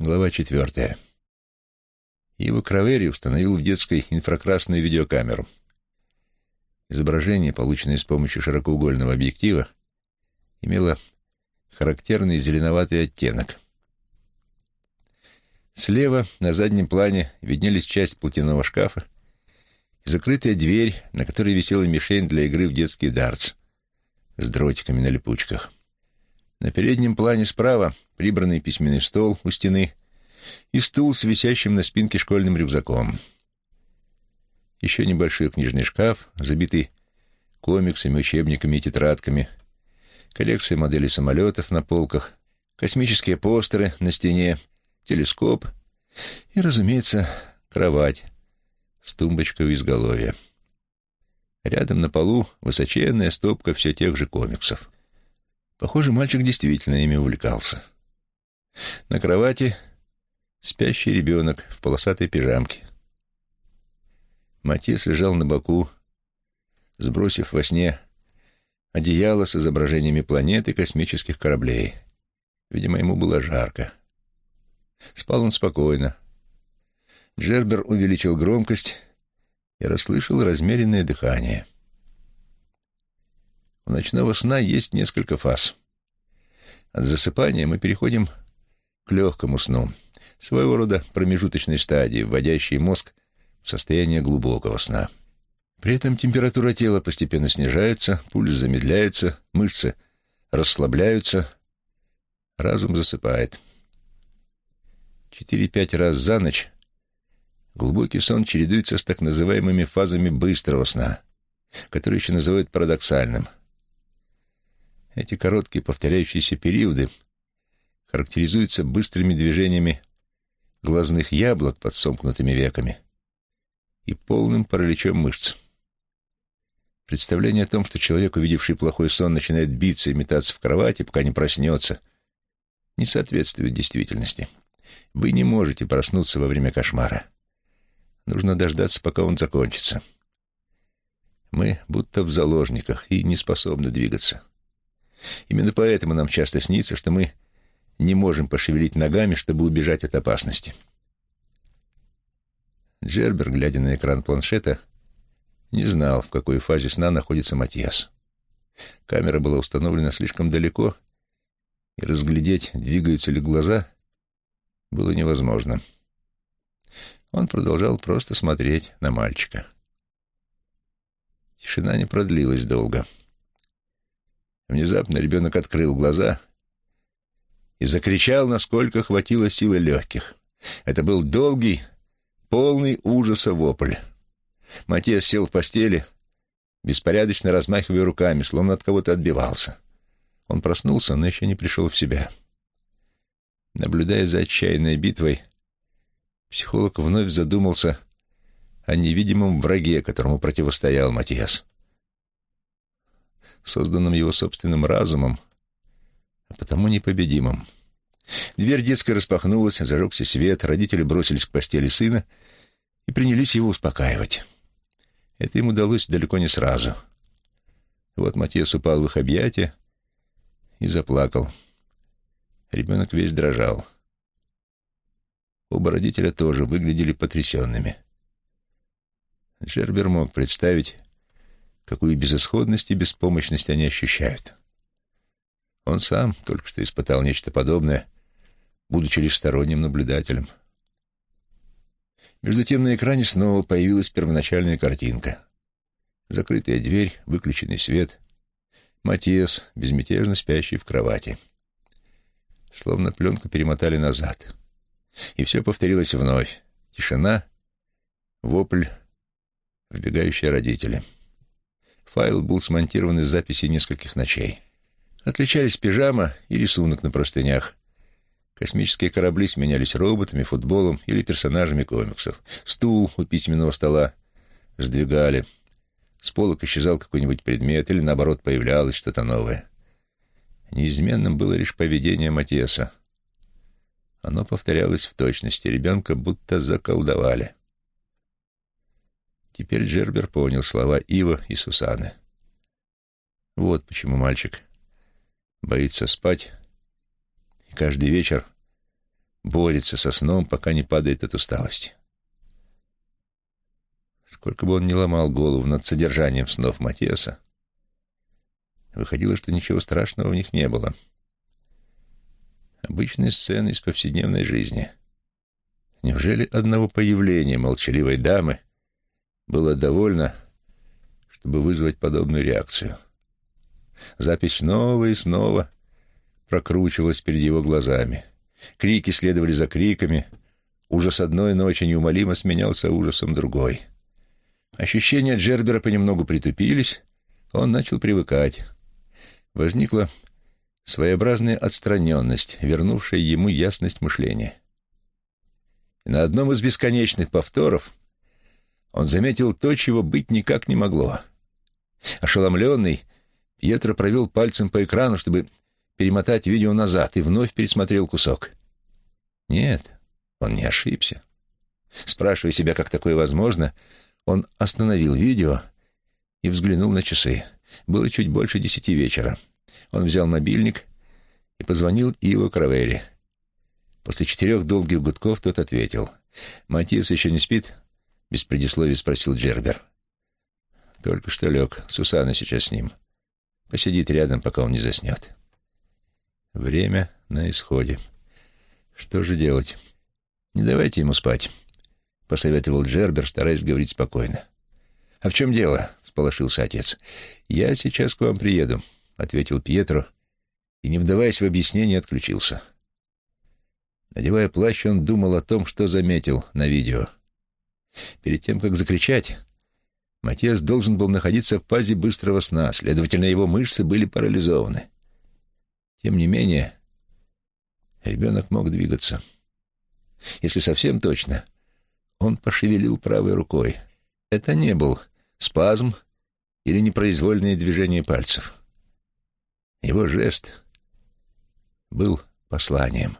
Глава четвертая. Его Кравери установил в детской инфракрасную видеокамеру. Изображение, полученное с помощью широкоугольного объектива, имело характерный зеленоватый оттенок. Слева на заднем плане виднелись часть платяного шкафа и закрытая дверь, на которой висела мишень для игры в детский дартс с дротиками на липучках. На переднем плане справа прибранный письменный стол у стены и стул с висящим на спинке школьным рюкзаком. Еще небольшой книжный шкаф, забитый комиксами, учебниками и тетрадками, коллекция моделей самолетов на полках, космические постеры на стене, телескоп и, разумеется, кровать с тумбочкой у изголовья. Рядом на полу высоченная стопка все тех же комиксов. Похоже, мальчик действительно ими увлекался. На кровати спящий ребенок в полосатой пижамке. Матис лежал на боку, сбросив во сне одеяло с изображениями планет и космических кораблей. Видимо, ему было жарко. Спал он спокойно. Джербер увеличил громкость и расслышал размеренное дыхание. У ночного сна есть несколько фаз. От засыпания мы переходим к легкому сну, своего рода промежуточной стадии, вводящей мозг в состояние глубокого сна. При этом температура тела постепенно снижается, пульс замедляется, мышцы расслабляются, разум засыпает. Четыре-пять раз за ночь глубокий сон чередуется с так называемыми фазами быстрого сна, которые еще называют парадоксальным – эти короткие повторяющиеся периоды характеризуются быстрыми движениями глазных яблок под сомкнутыми веками и полным параличом мышц. Представление о том, что человек, увидевший плохой сон, начинает биться и метаться в кровати, пока не проснется, не соответствует действительности. Вы не можете проснуться во время кошмара. Нужно дождаться, пока он закончится. Мы будто в заложниках и не способны двигаться. Именно поэтому нам часто снится, что мы не можем пошевелить ногами, чтобы убежать от опасности. Джербер, глядя на экран планшета, не знал, в какой фазе сна находится Матьяс. Камера была установлена слишком далеко, и разглядеть, двигаются ли глаза, было невозможно. Он продолжал просто смотреть на мальчика. Тишина не продлилась долго. — Внезапно ребенок открыл глаза и закричал, насколько хватило силы легких. Это был долгий, полный ужаса вопль. Матиас сел в постели, беспорядочно размахивая руками, словно от кого-то отбивался. Он проснулся, но еще не пришел в себя. Наблюдая за отчаянной битвой, психолог вновь задумался о невидимом враге, которому противостоял Матиас созданном его собственным разумом, а потому непобедимым. Дверь детской распахнулась, зажегся свет, родители бросились к постели сына и принялись его успокаивать. Это им удалось далеко не сразу. Вот Матьес упал в их объятия и заплакал. Ребенок весь дрожал. Оба родителя тоже выглядели потрясенными. Джербер мог представить, какую безысходность и беспомощность они ощущают. Он сам только что испытал нечто подобное, будучи лишь сторонним наблюдателем. Между тем на экране снова появилась первоначальная картинка. Закрытая дверь, выключенный свет, Матиас, безмятежно спящий в кровати. Словно пленку перемотали назад. И все повторилось вновь. Тишина, вопль, вбегающие родители. — Файл был смонтирован из записи нескольких ночей. Отличались пижама и рисунок на простынях. Космические корабли сменялись роботами, футболом или персонажами комиксов. Стул у письменного стола сдвигали. С полок исчезал какой-нибудь предмет или, наоборот, появлялось что-то новое. Неизменным было лишь поведение Матеса. Оно повторялось в точности. Ребенка будто заколдовали. Теперь Джербер понял слова Ива и Сусаны. Вот почему мальчик боится спать и каждый вечер борется со сном, пока не падает от усталости. Сколько бы он ни ломал голову над содержанием снов Матиаса, выходило, что ничего страшного в них не было. Обычные сцены из повседневной жизни. Неужели одного появления молчаливой дамы было довольно, чтобы вызвать подобную реакцию? Запись снова и снова прокручивалась перед его глазами. Крики следовали за криками. Ужас одной ночи неумолимо сменялся ужасом другой — Ощущения Джербера понемногу притупились, он начал привыкать. Возникла своеобразная отстраненность, вернувшая ему ясность мышления. И на одном из бесконечных повторов он заметил то, чего быть никак не могло. Ошеломленный, Пьетро провел пальцем по экрану, чтобы перемотать видео назад, и вновь пересмотрел кусок. Нет, он не ошибся. Спрашивая себя, как такое возможно, он остановил видео и взглянул на часы. Было чуть больше десяти вечера. Он взял мобильник и позвонил Иво Кравери. После четырех долгих гудков тот ответил. «Матиас еще не спит?» — без предисловий спросил Джербер. «Только что лег. Сусана сейчас с ним. Посидит рядом, пока он не заснет». Время на исходе. Что же делать? Не давайте ему спать. — посоветовал Джербер, стараясь говорить спокойно. «А в чем дело?» — сполошился отец. «Я сейчас к вам приеду», — ответил Пьетро, и, не вдаваясь в объяснение, отключился. Надевая плащ, он думал о том, что заметил на видео. Перед тем, как закричать, Матиас должен был находиться в фазе быстрого сна, следовательно, его мышцы были парализованы. Тем не менее, ребенок мог двигаться. Если совсем точно, он пошевелил правой рукой. Это не был спазм или непроизвольные движения пальцев. Его жест был посланием.